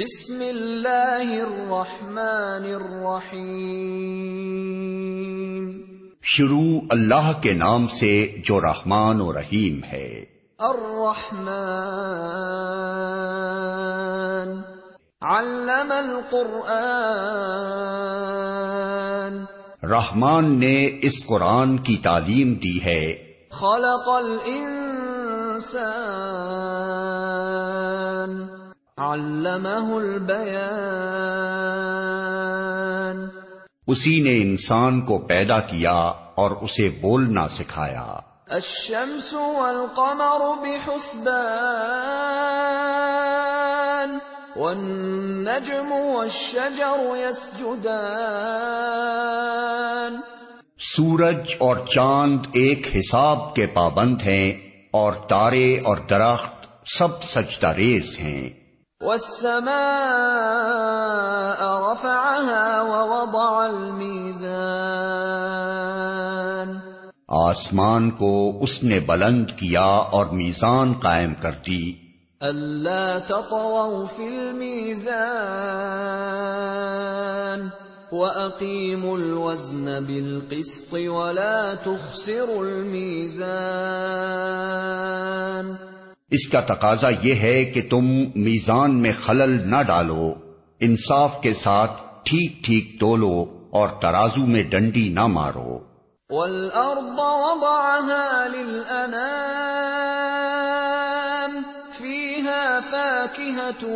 بسم اللہ الرحمن الرحیم۔ شروع اللہ کے نام سے جو رحمان و رحیم ہے۔ الرحمن۔ علم القرآن۔ رحمان نے اس قرآن کی تعلیم دی ہے۔ خلق الانسان۔ علمہ البیان اسی نے انسان کو پیدا کیا اور اسے بولنا سکھایا۔ الشمس والقمر بحسبان۔ والنجم والشجر يسجدان۔ سورج اور چاند ایک حساب کے پابند ہیں اور تارے اور درخت سب سجدہ ریز ہیں۔ والسماء رفعها ووضع الميزان. آسمان کو اس نے بلند کیا اور میزان قائم کر دی۔ ألا تطغوا في الميزان وأقيموا الوزن بالقسط ولا تخسروا الميزان. اس کا تقاضا یہ ہے کہ تم میزان میں خلل نہ ڈالو، انصاف کے ساتھ ٹھیک ٹھیک تولو اور ترازو میں ڈنڈی نہ مارو۔ والأرض وضعها للأنام، فيها فاكهة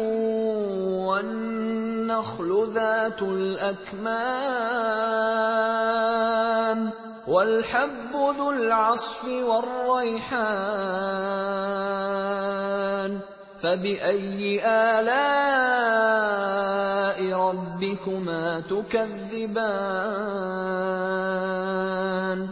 والنخل ذات الأكمام۔ والحب ذو العصف والريحان فبأي آلاء ربكما تكذبان؟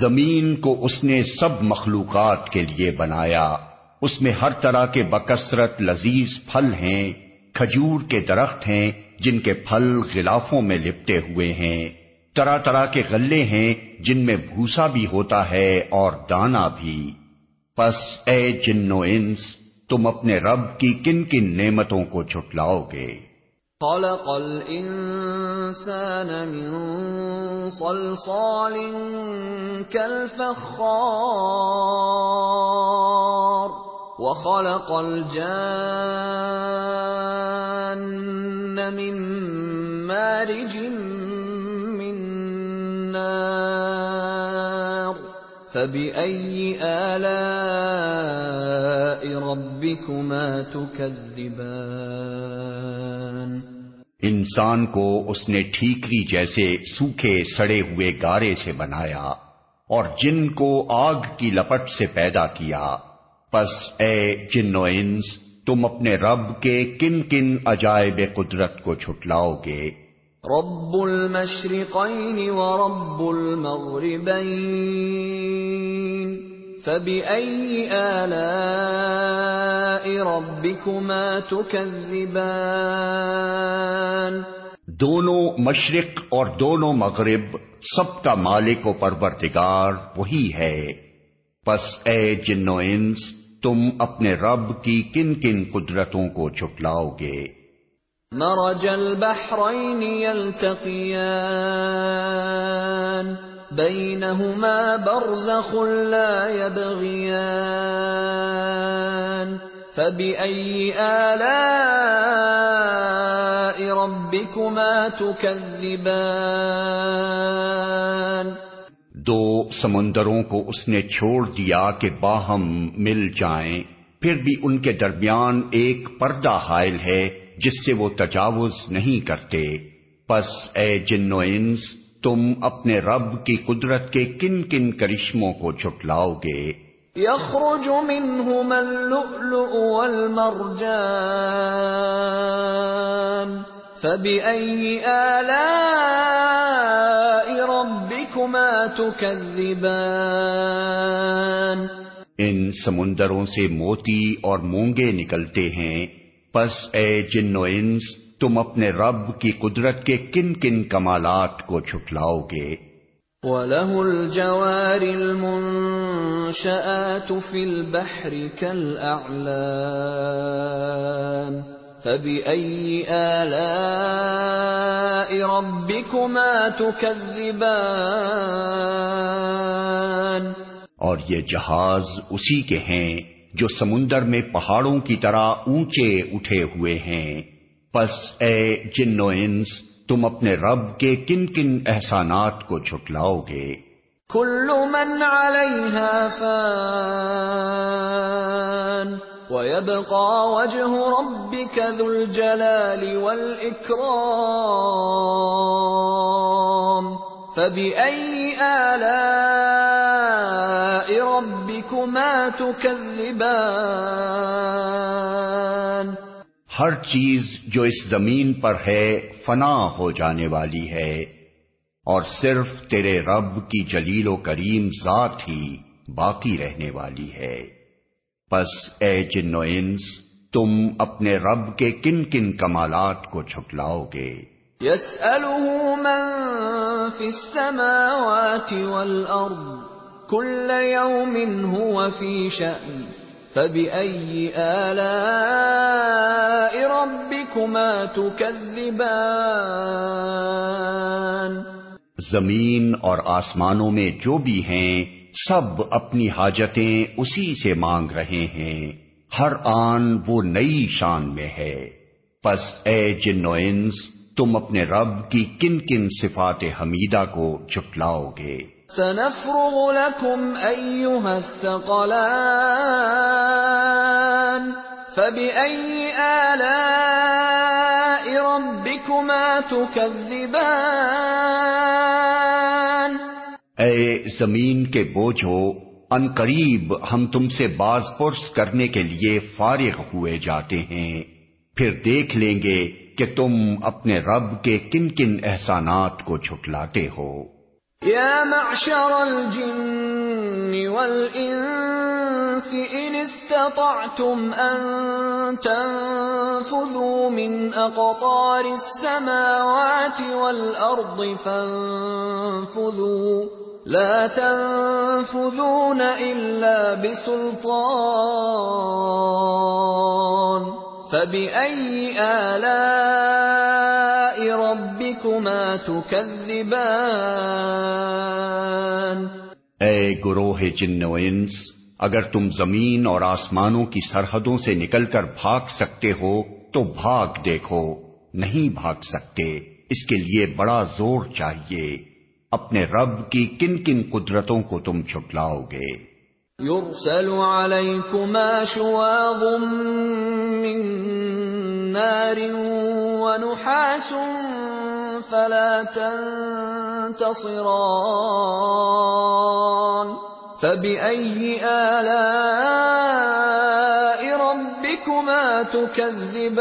زمین کو اس نے سب مخلوقات کے لیے بنایا۔ اس میں ہر طرح کے بکثرت لذیذ پھل ہیں، کھجور کے درخت ہیں، جن کے پھل غلافوں میں لپٹے ہوئے ہیں۔ طرح طرح کے غلے ہیں جن میں بھوسا بھی ہوتا ہے اور دانا بھی۔ پس اے جن و انس، تم اپنے رب کی کن کن نعمتوں کو چھٹلاؤ گے۔ خلق الانسان من صلصال كالفخار وخلق الجان من مارج فبأي آلاء ربكما تكذبان انسان کو اس نے ٹھیکری جیسے سوکھے سڑے ہوئے گارے سے بنایا اور جن کو آگ کی لپٹ سے پیدا کیا۔ پس اے جن و انس، تم اپنے رب کے کن کن عجائب قدرت کو چھٹلاؤ گے۔ رب المشرقين ورب المغربين فبأي آلاء ربكما تكذبان؟ دونوں مشرق اور دونوں مغرب سب کا مالک و پروردگار وہی ہے۔ پس اے جن و انس، تم اپنے رب کی کن کن قدرتوں کو چھٹلاؤ گے۔ مرج البحرين يلتقيان، بينهما برزخ لا يبغيان. فبأي آلاء ربكما تكذبان؟ دو سمندروں کو اس نے چھوڑ دیا کہ باہم مل جائیں، پھر بھی ان کے درمیان ایک پردہ حائل ہے۔ جس سے وہ تجاوز نہیں کرتے۔ پس اے جن و انس تم اپنے رب کی قدرت کے کن کن کرشموں کو چھٹلاؤ گے۔ يخرج منهما اللؤلؤ والمرجان۔ فبأي آلاء ربكما تكذبان ان سمندروں سے موتی اور مونگے نکلتے ہیں۔ پس اے جن و انس تم اپنے رب کی قدرت کے کن کن کمالات کو چھٹلاؤ گے۔ وَلَهُ الْجَوَارِ الْمُنشَآتُ فِي الْبَحْرِ كَالْأَعْلَامِ فبأي آلاء ربكما تكذبان؟ اور یہ جہاز اسی کے ہیں جو سمندر میں پہاڑوں کی طرح اونچے اٹھے ہوئے ہیں۔ پس اے جن و انس، تم اپنے رب کے کن کن احسانات کو جھٹلاؤ گے۔ كل من عليها فان ويبقى وجه ربك ذو الجلال والإكرام فبأي آلاء ربكما تكذبان ہر چیز جو اس زمین پر ہے فنا ہو جانے والی ہے، اور صرف تیرے رب کی جلیل و کریم ذات ہی باقی رہنے والی ہے۔ پس اے جن و انس، تم اپنے رب کے کن کن کمالات کو چھٹلاؤ گے۔ يسأله من في السماوات والأرض كل يوم هو في شأن، فبأي آلاء ربكما تكذبان؟ زمین اور آسمانوں میں جو بھی ہیں، سب اپنی حاجتیں اسی سے مانگ رہے ہیں۔ ہر آن وہ نئی شان میں ہے۔ پس اے جن انس تم اپنے رب کی کن کن صفات حمیدہ کو جھٹلاؤ گے؟ سنفرغ لكم أيها الثقلان فبأي آلاء ربكما تكذبان اے زمین کے بوجھو ان قریب ہم تم سے باز پرس کرنے کے لیے فارغ ہوئے جاتے ہیں۔ پھر دیکھ لیں گے کہ تم اپنے رب کے کن کن احسانات کو چھٹلاتے ہو۔ يا معشر الجن والإنس إن استطعتم أن تنفذوا من أقطار السماوات والأرض فانفذوا لا تنفذون إلا بسلطان فبأي آلاء ربكما تكذبان اے گروہ جن و انس، اگر تم زمین اور آسمانوں کی سرحدوں سے نکل کر بھاگ سکتے ہو، تو بھاگ دیکھو، نہیں بھاگ سکتے۔ اس کے لیے بڑا زور چاہیے۔ اپنے رب کی کن کن قدرتوں کو تم چھٹلاؤ گے۔ يرسل عليكما شواظ من نار ونحاس فلا تنتصران فبأي آلاء ربكما تكذبان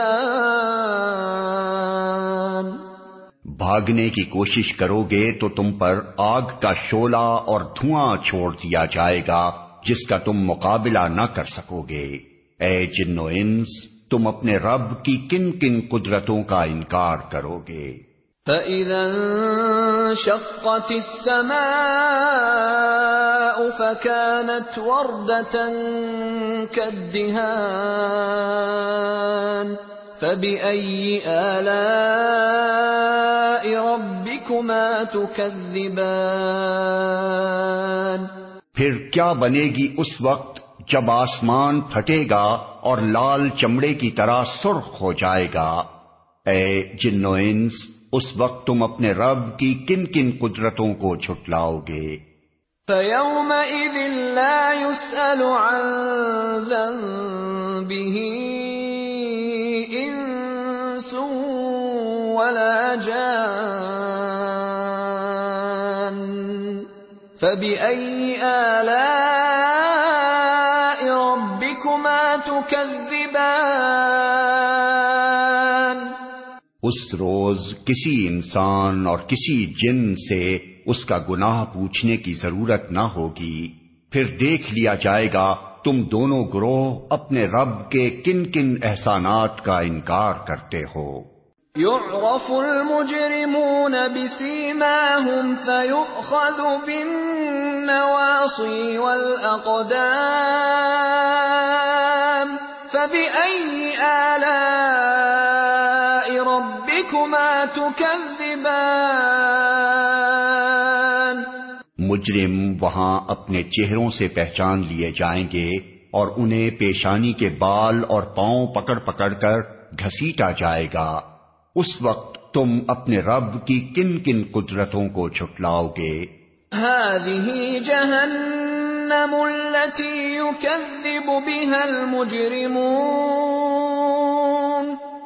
بھاگنے کی کوشش کرو گے تو تم پر آگ کا شولہ اور دھواں چھوڑ دیا جائے گا۔ جس کا تم مقابلہ نہ کر سکو گے۔ اے جن و انس، تم اپنے رب کی کن کن قدرتوں کا انکار کرو گے۔ فَإِذَا انشَقَّتِ السَّمَاءُ فَكَانَتْ وَرْدَةً كَالدِّهَانِ فَبِأَيِّ آلَاءِ رَبِّكُمَا تُكَذِّبَانِ پھر کیا بنے گی اس وقت جب آسمان پھٹے گا اور لال چمڑے کی طرح سرخ ہو جائے گا؟ اے جن و انس، اس وقت تم اپنے رب کی کن کن قدرتوں کو چھٹلاؤ گے؟ فَيَوْمَئِذٍ لَا يُسْأَلُ عَن إِنسٌ وَلَا فَبِأَيِّ آلَاءِ رَبِّكُمَا تُكَذِّبَانِ اس روز کسی انسان اور کسی جن سے اس کا گناہ پوچھنے کی ضرورت نہ ہوگی۔ پھر دیکھ لیا جائے گا تم دونوں گروہ اپنے رب کے کن کن احسانات کا انکار کرتے ہو۔ يعرف المجرمون بسيماهم فيؤخذ بالنواصي والأقدام فبأي آلاء ربكما تكذبان مجرم وہاں اپنے چہروں سے پہچان لیے جائیں گے اور انہیں پیشانی کے بال اور پاؤں پکڑ پکڑ کر گھسیٹا جائے گا۔ اس وقت تم اپنے رب کی کن کن قدرتوں کو چھٹلاؤ گے؟ هذه جهنم التي يكذب بها المجرمون.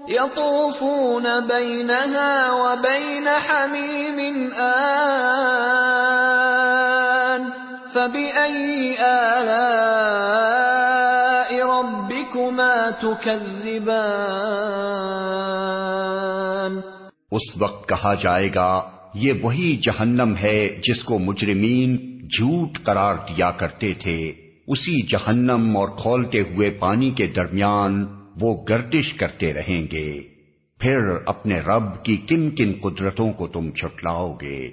يطوفون بينها وبين حميم آن. فبأي آلاء ربكما تكذبان؟ اس وقت کہا جائے گا، یہ وہی جہنم ہے جس کو مجرمین جھوٹ قرار دیا کرتے تھے۔ اسی جہنم اور کھولتے ہوئے پانی کے درمیان وہ گردش کرتے رہیں گے۔ پھر اپنے رب کی کن کن قدرتوں کو تم چھٹلاؤ گے۔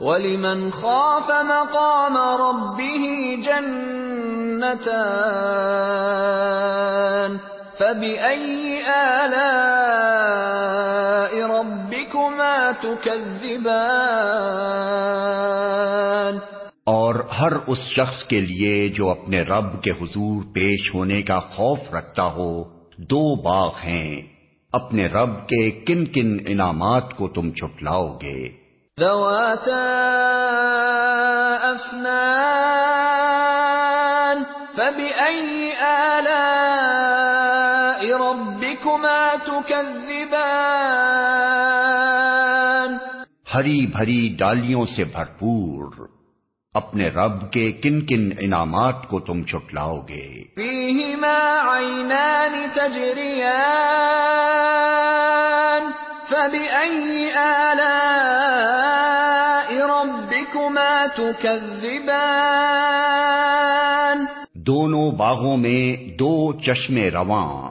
وَلِمَنْ خَافَ مَقَامَ رَبِّهِ جَنَّتَانِ فَبِأَيِّ آلَاءِ تُكَذِّبَانِ۔ اور ہر اس شخص کے لیے جو اپنے رب کے حضور پیش ہونے کا خوف رکھتا ہو دو باغ ہیں۔ اپنے رب کے کن کن انعامات کو تم چھٹلاؤ گے۔ افنان فبأي آلاء ربكما تكذبان۔ ہری بھری ڈالیوں سے بھرپور۔ اپنے رب کے کن کن انعامات کو تم چھٹلاؤ گے۔ فيهما عينان تجريان فبأي آلاء ربكما تكذبان دونوں باغوں میں دو چشمے رواں۔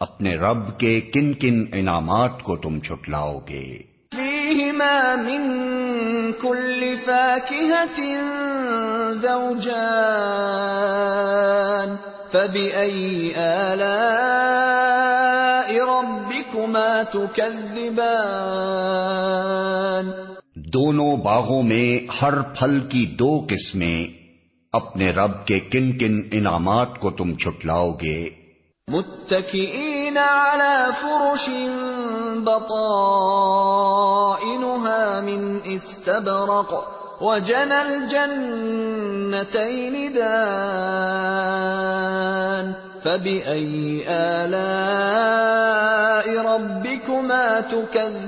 اپنے رب کے کن کن انعامات کو تم چھٹلاؤ گے۔ فيهما من كل فاكهة زوجان فبأي آلاء ربكما تكذبان دونوں باغوں میں ہر پھل کی دو قسمیں اپنے رب کے کن کن انعامات کو تم چھٹلاؤ گے۔ متكئين على فرش بطائنها من استبرق وجنى الجنتين دان فبأي آلاء ربكما تكذبان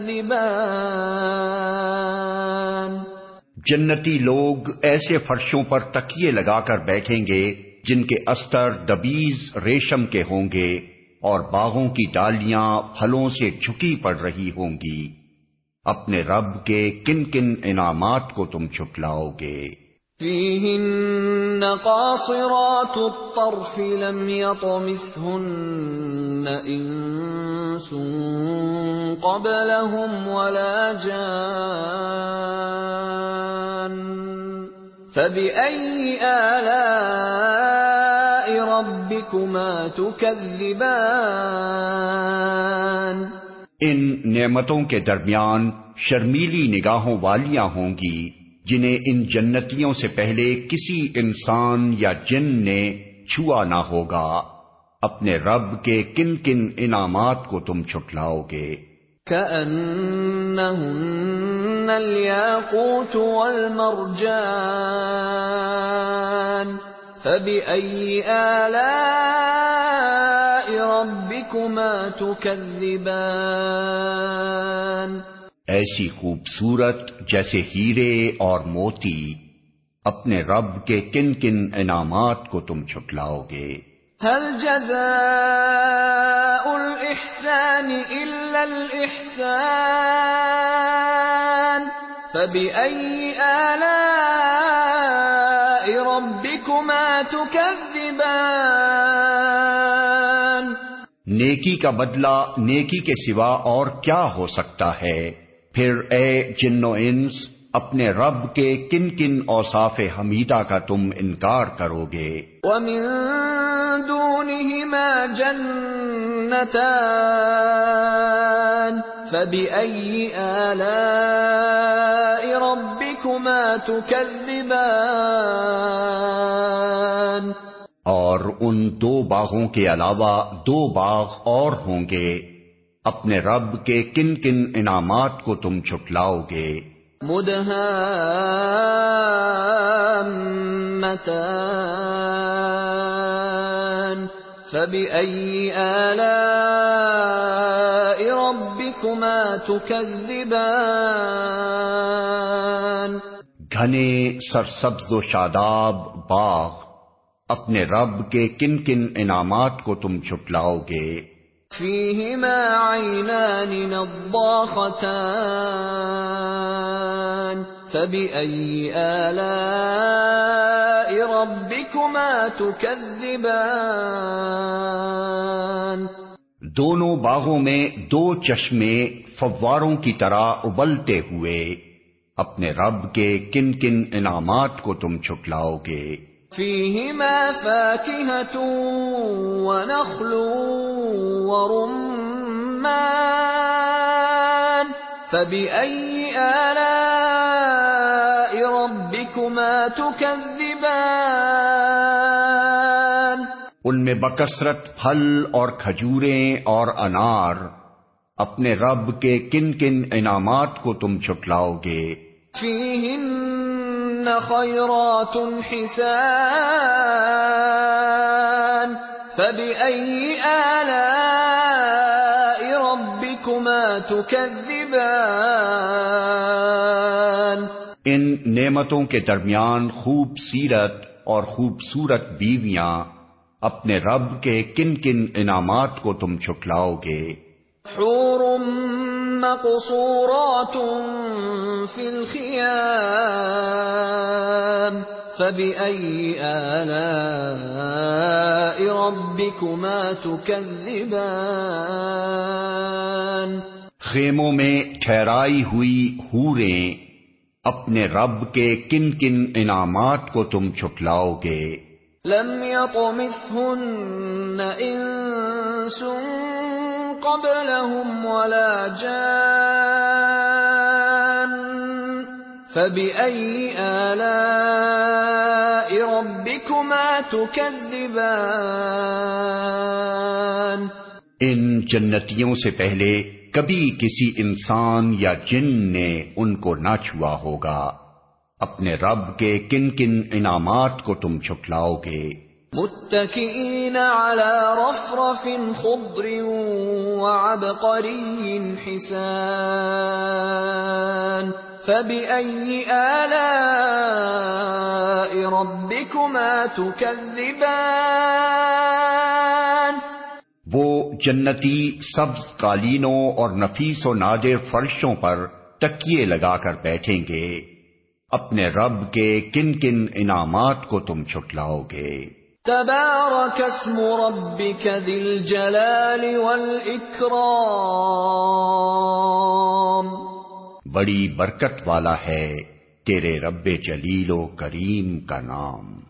جنتی لوگ ایسے فرشوں پر تکیے لگا کر بیٹھیں گے جن کے استر دبیز ریشم کے ہوں گے۔ اور باغوں کی ڈالیاں پھلوں سے جھکی پڑ رہی ہوں گی۔ اپنے رب کے کن کن انعامات کو تم چھٹلاؤ گے۔ فيهن قاصرات الطرف لم يطمثهن انس قبلهم ولا جان فبأي آلاء ربكما تكذبان ان نعمتوں کے درمیان شرمیلی نگاہوں والیاں ہوں گی جنہیں ان جنتیوں سے پہلے کسی انسان یا جن نے چھوا نہ ہوگا۔ اپنے رب کے کن کن انعامات کو تم چھٹلاؤ گے۔ كأنهن الياقوت والمرجان فبأي آلاء ربكما تكذبان ایسی خوبصورت جیسے ہیرے اور موتی اپنے رب کے کن کن انعامات کو تم چھٹلاؤ گے۔ هل جزاء الإحسان إلا الإحسان فبأي آلاء ربكما تكذبان۔ نیکی کا بدلہ نیکی کے سوا اور کیا ہو سکتا ہے؟ پھر اے جن و انس اپنے رب کے کن کن اوصاف حمیدہ کا تم انکار کرو گے۔ ومن دونهما جنتان فبأي آلاء ربكما تكذبان اور ان دو باغوں کے علاوہ دو باغ اور ہوں گے۔ اپنے رب کے کن کن انعامات کو تم چھٹلاؤ گے۔ مدهامتان فبأي آلاء ربكما تكذبان گھنے سرسبز و شاداب باغ اپنے رب کے کن کن انعامات کو تم چھٹلاؤ گے۔ فيهما عينان نضاختان فبأي آلاء ربكما تكذبان دونوں باغوں میں دو چشمے فواروں کی طرح ابلتے ہوئے اپنے رب کے کن کن انعامات کو تم چھٹلاؤ گے۔ فيهما فاكهة ونخل ورمان فبأي آلاء تكذبان ان میں بکثرت پھل اور کھجوریں اور انار۔ اپنے رب کے کن کن انعامات کو تم چھٹلاؤ گے۔ فيهن خيرات حسان۔ فبأي آلاء ربكما تكذبان ان نعمتوں کے درمیان خوب سیرت اور خوبصورت بیویاں اپنے رب کے کن کن انعامات کو تم چھٹلاؤ گے۔ حور مقصورات في الخيام فبأي آلاء ربكما تكذبان خیموں میں ٹھہرائی ہوئی ہوریں اپنے رب کے کن کن انعامات کو تم چھٹلاؤ گے؟ لم يطمثهن انس قبلهم ولا جان فبأي آلاء ربكما تكذبان؟ ان جنتیوں سے پہلے کبھی کسی انسان یا جن نے ان کو نہ چھوا ہوگا۔ اپنے رب کے کن کن انعامات کو تم چھٹلاؤ گے۔ متكئين على رفرف خضر وعبقري حسان۔ فبأي آلاء ربكما تكذبان جنتی سبز قالینوں اور نفیس و نادر فرشوں پر تکیے لگا کر بیٹھیں گے۔ اپنے رب کے کن کن انعامات کو تم چھٹلاؤ گے۔ تبارك اسم ربك ذي الجلال والإكرام بڑی برکت والا ہے تیرے رب جلیل و کریم کا نام۔